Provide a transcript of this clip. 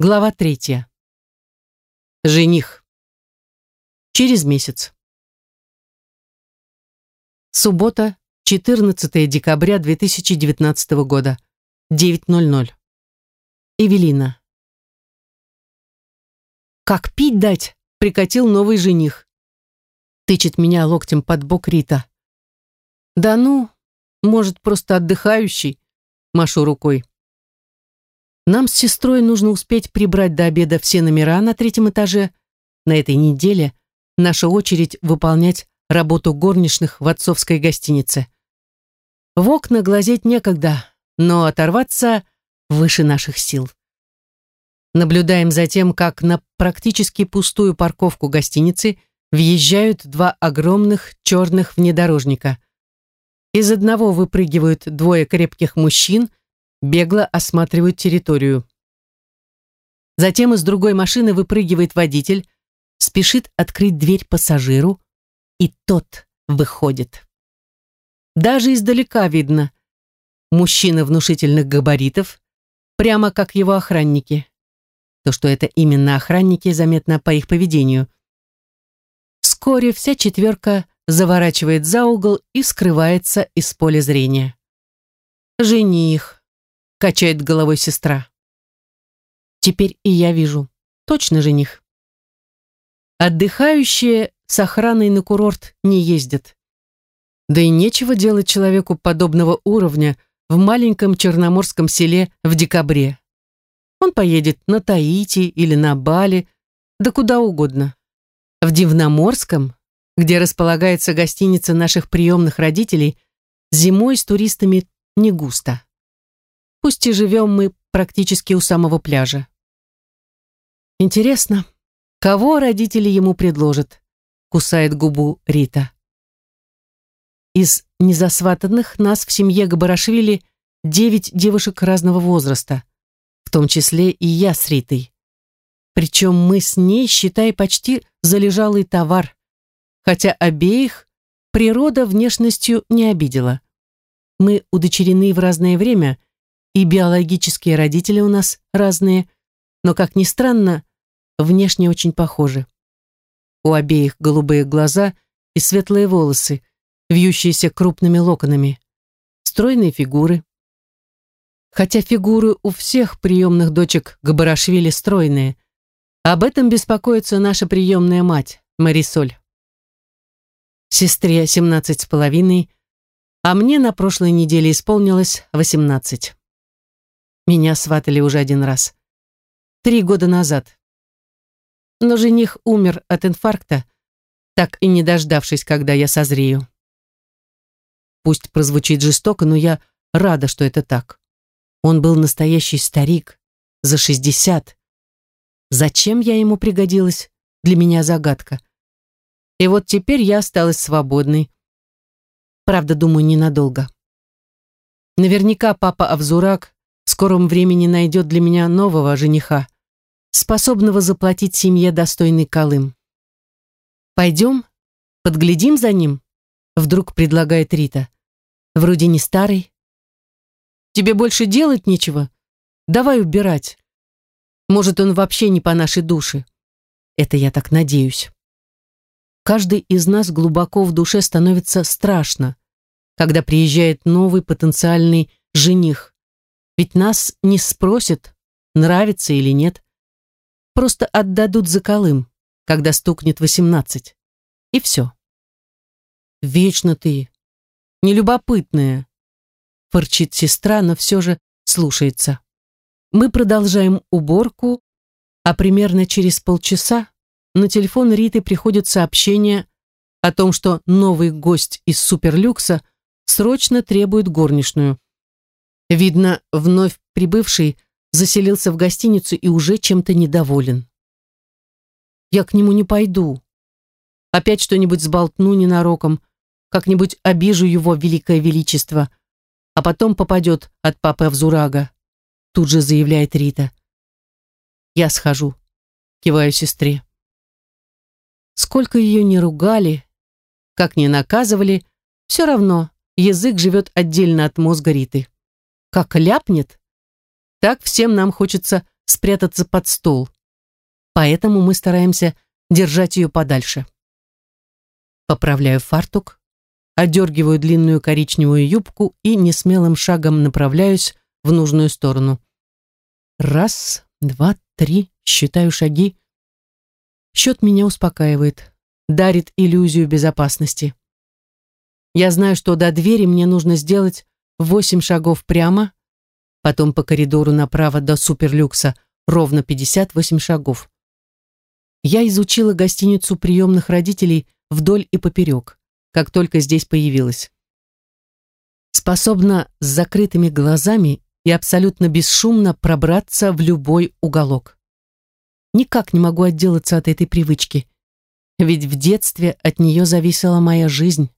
Глава третья. Жених. Через месяц. Суббота, 14 декабря 2019 года, 9.00. Эвелина. «Как пить дать?» — прикатил новый жених. Тычет меня локтем под бок Рита. «Да ну, может, просто отдыхающий?» — машу рукой. Нам с сестрой нужно успеть прибрать до обеда все номера на третьем этаже. На этой неделе наша очередь выполнять работу горничных в отцовской гостинице. В окна глазеть некогда, но оторваться выше наших сил. Наблюдаем за тем, как на практически пустую парковку гостиницы въезжают два огромных черных внедорожника. Из одного выпрыгивают двое крепких мужчин – бегло осматривают территорию. Затем из другой машины выпрыгивает водитель, спешит открыть дверь пассажиру, и тот выходит. Даже издалека видно. Мужчина внушительных габаритов, прямо как его охранники. То, что это именно охранники, заметно по их поведению. Вскоре вся четверка заворачивает за угол и скрывается из поля зрения. Жених качает головой сестра. Теперь и я вижу. Точно жених. Отдыхающие с охраной на курорт не ездят. Да и нечего делать человеку подобного уровня в маленьком черноморском селе в декабре. Он поедет на Таити или на Бали, да куда угодно. В Дивноморском, где располагается гостиница наших приемных родителей, зимой с туристами не густо пусть и живем мы практически у самого пляжа. Интересно, кого родители ему предложат? Кусает губу Рита. Из незасватанных нас в семье Габарашвили девять девушек разного возраста, в том числе и я с Ритой. Причем мы с ней, считай, почти залежалый товар, хотя обеих природа внешностью не обидела. Мы удочерены в разное время – и биологические родители у нас разные, но, как ни странно, внешне очень похожи. У обеих голубые глаза и светлые волосы, вьющиеся крупными локонами, стройные фигуры. Хотя фигуры у всех приемных дочек Габарашвили стройные, об этом беспокоится наша приемная мать, Марисоль. Сестре семнадцать с половиной, а мне на прошлой неделе исполнилось восемнадцать. Меня сватали уже один раз. Три года назад. Но жених умер от инфаркта, так и не дождавшись, когда я созрею. Пусть прозвучит жестоко, но я рада, что это так. Он был настоящий старик, за шестьдесят. Зачем я ему пригодилась, для меня загадка. И вот теперь я осталась свободной. Правда, думаю, ненадолго. Наверняка папа Авзурак в скором времени найдет для меня нового жениха, способного заплатить семье достойный колым. «Пойдем, подглядим за ним», — вдруг предлагает Рита. «Вроде не старый». «Тебе больше делать нечего? Давай убирать. Может, он вообще не по нашей душе. Это я так надеюсь». Каждый из нас глубоко в душе становится страшно, когда приезжает новый потенциальный жених. Ведь нас не спросят, нравится или нет. Просто отдадут за колым, когда стукнет восемнадцать. И все. Вечно ты, нелюбопытная, фырчит сестра, но все же слушается. Мы продолжаем уборку, а примерно через полчаса на телефон Риты приходит сообщение о том, что новый гость из суперлюкса срочно требует горничную. Видно, вновь прибывший заселился в гостиницу и уже чем-то недоволен. Я к нему не пойду. Опять что-нибудь сболтну ненароком, как-нибудь обижу его великое величество, а потом попадет от папы Авзурага, тут же заявляет Рита. Я схожу, киваю сестре. Сколько ее не ругали, как не наказывали, все равно язык живет отдельно от мозга Риты как ляпнет, так всем нам хочется спрятаться под стол. Поэтому мы стараемся держать ее подальше. Поправляю фартук, одергиваю длинную коричневую юбку и несмелым шагом направляюсь в нужную сторону. Раз, два, три, считаю шаги. Счет меня успокаивает, дарит иллюзию безопасности. Я знаю, что до двери мне нужно сделать восемь шагов прямо, потом по коридору направо до суперлюкса ровно 58 шагов. Я изучила гостиницу приемных родителей вдоль и поперек, как только здесь появилась. Способна с закрытыми глазами и абсолютно бесшумно пробраться в любой уголок. Никак не могу отделаться от этой привычки, ведь в детстве от нее зависела моя жизнь.